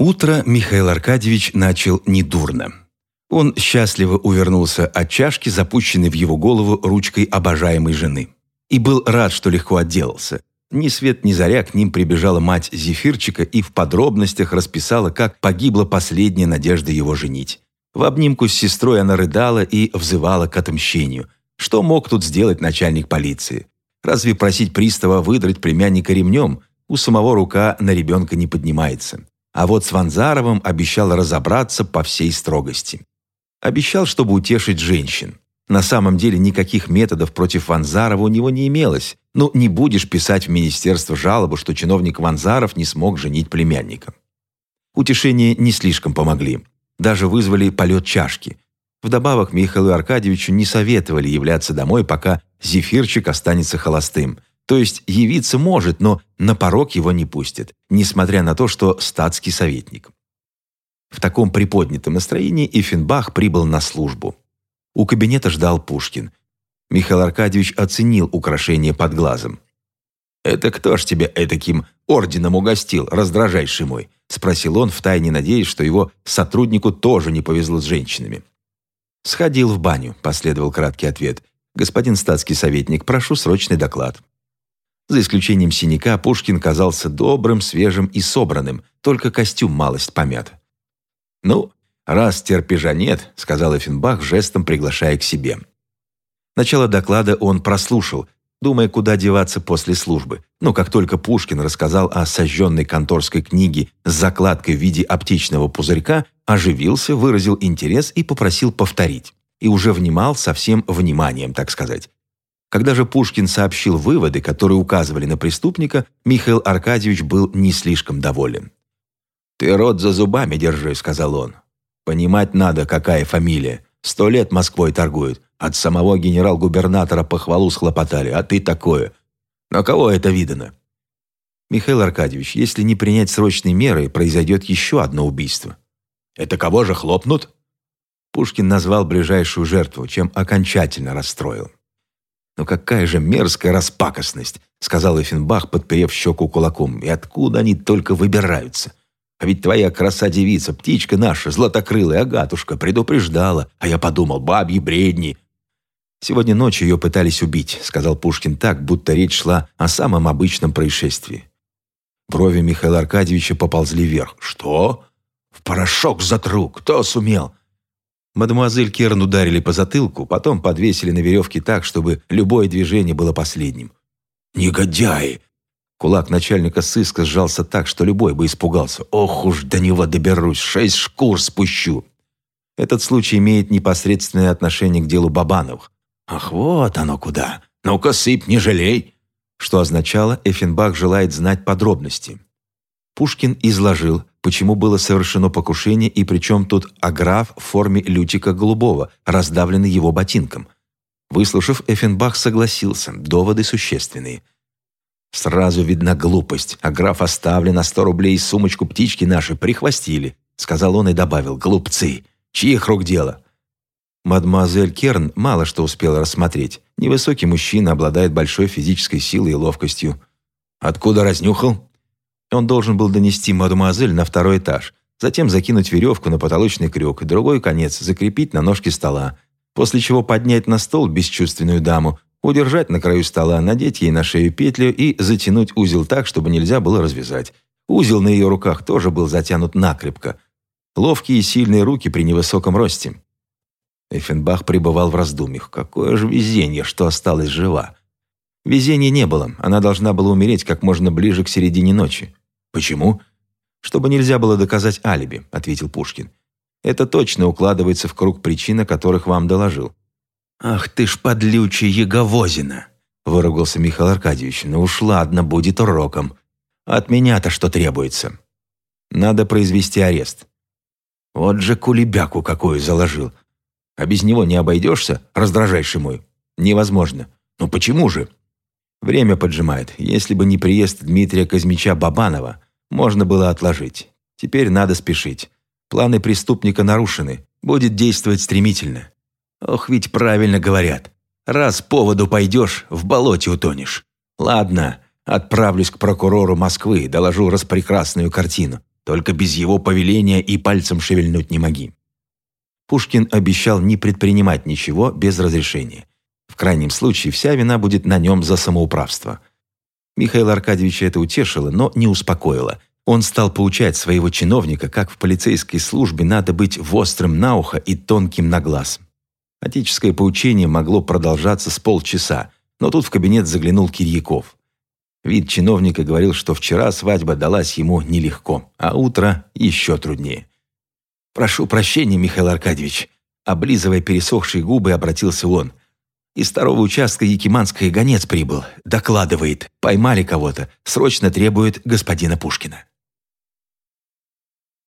Утро Михаил Аркадьевич начал недурно. Он счастливо увернулся от чашки, запущенной в его голову ручкой обожаемой жены. И был рад, что легко отделался. Ни свет ни заря к ним прибежала мать Зефирчика и в подробностях расписала, как погибла последняя надежда его женить. В обнимку с сестрой она рыдала и взывала к отмщению. Что мог тут сделать начальник полиции? Разве просить пристава выдрать племянника ремнем? У самого рука на ребенка не поднимается. А вот с Ванзаровым обещал разобраться по всей строгости. Обещал, чтобы утешить женщин. На самом деле никаких методов против Ванзарова у него не имелось. Ну, не будешь писать в министерство жалобу, что чиновник Ванзаров не смог женить племянника. Утешения не слишком помогли. Даже вызвали полет чашки. Вдобавок Михаилу Аркадьевичу не советовали являться домой, пока зефирчик останется холостым. То есть явиться может, но на порог его не пустят, несмотря на то, что статский советник. В таком приподнятом настроении Ифенбах прибыл на службу. У кабинета ждал Пушкин. Михаил Аркадьевич оценил украшение под глазом. «Это кто ж тебя этаким орденом угостил, раздражайший мой?» спросил он, втайне надеясь, что его сотруднику тоже не повезло с женщинами. «Сходил в баню», – последовал краткий ответ. «Господин статский советник, прошу срочный доклад». За исключением синяка, Пушкин казался добрым, свежим и собранным, только костюм малость помят. «Ну, раз терпежа нет», — сказал Эффенбах, жестом приглашая к себе. Начало доклада он прослушал, думая, куда деваться после службы. Но как только Пушкин рассказал о сожженной конторской книге с закладкой в виде аптечного пузырька, оживился, выразил интерес и попросил повторить. И уже внимал со всем вниманием, так сказать. Когда же Пушкин сообщил выводы, которые указывали на преступника, Михаил Аркадьевич был не слишком доволен. «Ты рот за зубами держи», — сказал он. «Понимать надо, какая фамилия. Сто лет Москвой торгуют. От самого генерал-губернатора похвалу схлопотали, а ты такое. На кого это видано?» «Михаил Аркадьевич, если не принять срочные меры, произойдет еще одно убийство». «Это кого же хлопнут?» Пушкин назвал ближайшую жертву, чем окончательно расстроил. «Ну какая же мерзкая распакостность!» — сказал Эффенбах, подперев щеку кулаком. «И откуда они только выбираются? А ведь твоя краса-девица, птичка наша, златокрылая Агатушка, предупреждала, а я подумал, бабьи бредни. «Сегодня ночью ее пытались убить», — сказал Пушкин так, будто речь шла о самом обычном происшествии. Брови Михаила Аркадьевича поползли вверх. «Что? В порошок затру! Кто сумел?» Мадемуазель Керн ударили по затылку, потом подвесили на веревке так, чтобы любое движение было последним. «Негодяи!» Кулак начальника сыска сжался так, что любой бы испугался. «Ох уж до него доберусь, шесть шкур спущу!» Этот случай имеет непосредственное отношение к делу Бабановых. «Ах, вот оно куда! Ну-ка, сыпь, не жалей!» Что означало, Эффенбах желает знать подробности. Пушкин изложил, почему было совершено покушение и причем тут аграф в форме лютика голубого, раздавленный его ботинком. Выслушав, Эффенбах согласился, доводы существенные – Сразу видна глупость, а граф оставлен на сто рублей сумочку птички наши прихвостили, сказал он и добавил, глупцы, чьих рук дело? Мадемуазель Керн мало что успела рассмотреть. Невысокий мужчина обладает большой физической силой и ловкостью. Откуда разнюхал? Он должен был донести мадемуазель на второй этаж, затем закинуть веревку на потолочный крюк, другой конец закрепить на ножке стола, после чего поднять на стол бесчувственную даму, Удержать на краю стола, надеть ей на шею петлю и затянуть узел так, чтобы нельзя было развязать. Узел на ее руках тоже был затянут накрепко. Ловкие и сильные руки при невысоком росте. Эффенбах пребывал в раздумьях. Какое же везение, что осталась жива. Везения не было. Она должна была умереть как можно ближе к середине ночи. Почему? Чтобы нельзя было доказать алиби, ответил Пушкин. Это точно укладывается в круг причин, о которых вам доложил. «Ах ты ж подлючий Еговозина!» – выругался Михаил Аркадьевич. «Ну уж ладно, будет уроком. От меня-то что требуется? Надо произвести арест». «Вот же кулебяку какую заложил. А без него не обойдешься, раздражайший мой?» «Невозможно. Ну почему же?» Время поджимает. Если бы не приезд Дмитрия Казмича Бабанова, можно было отложить. Теперь надо спешить. Планы преступника нарушены. Будет действовать стремительно. Ох, ведь правильно говорят. Раз поводу пойдешь, в болоте утонешь. Ладно, отправлюсь к прокурору Москвы, доложу распрекрасную картину. Только без его повеления и пальцем шевельнуть не моги». Пушкин обещал не предпринимать ничего без разрешения. В крайнем случае вся вина будет на нем за самоуправство. Михаила Аркадьевича это утешило, но не успокоило. Он стал поучать своего чиновника, как в полицейской службе надо быть вострым на ухо и тонким на глаз. Отеческое поучение могло продолжаться с полчаса, но тут в кабинет заглянул Кирьяков. Вид чиновника говорил, что вчера свадьба далась ему нелегко, а утро еще труднее. «Прошу прощения, Михаил Аркадьевич», облизывая пересохшие губы, обратился он. «Из второго участка Якиманская гонец прибыл. Докладывает. Поймали кого-то. Срочно требует господина Пушкина».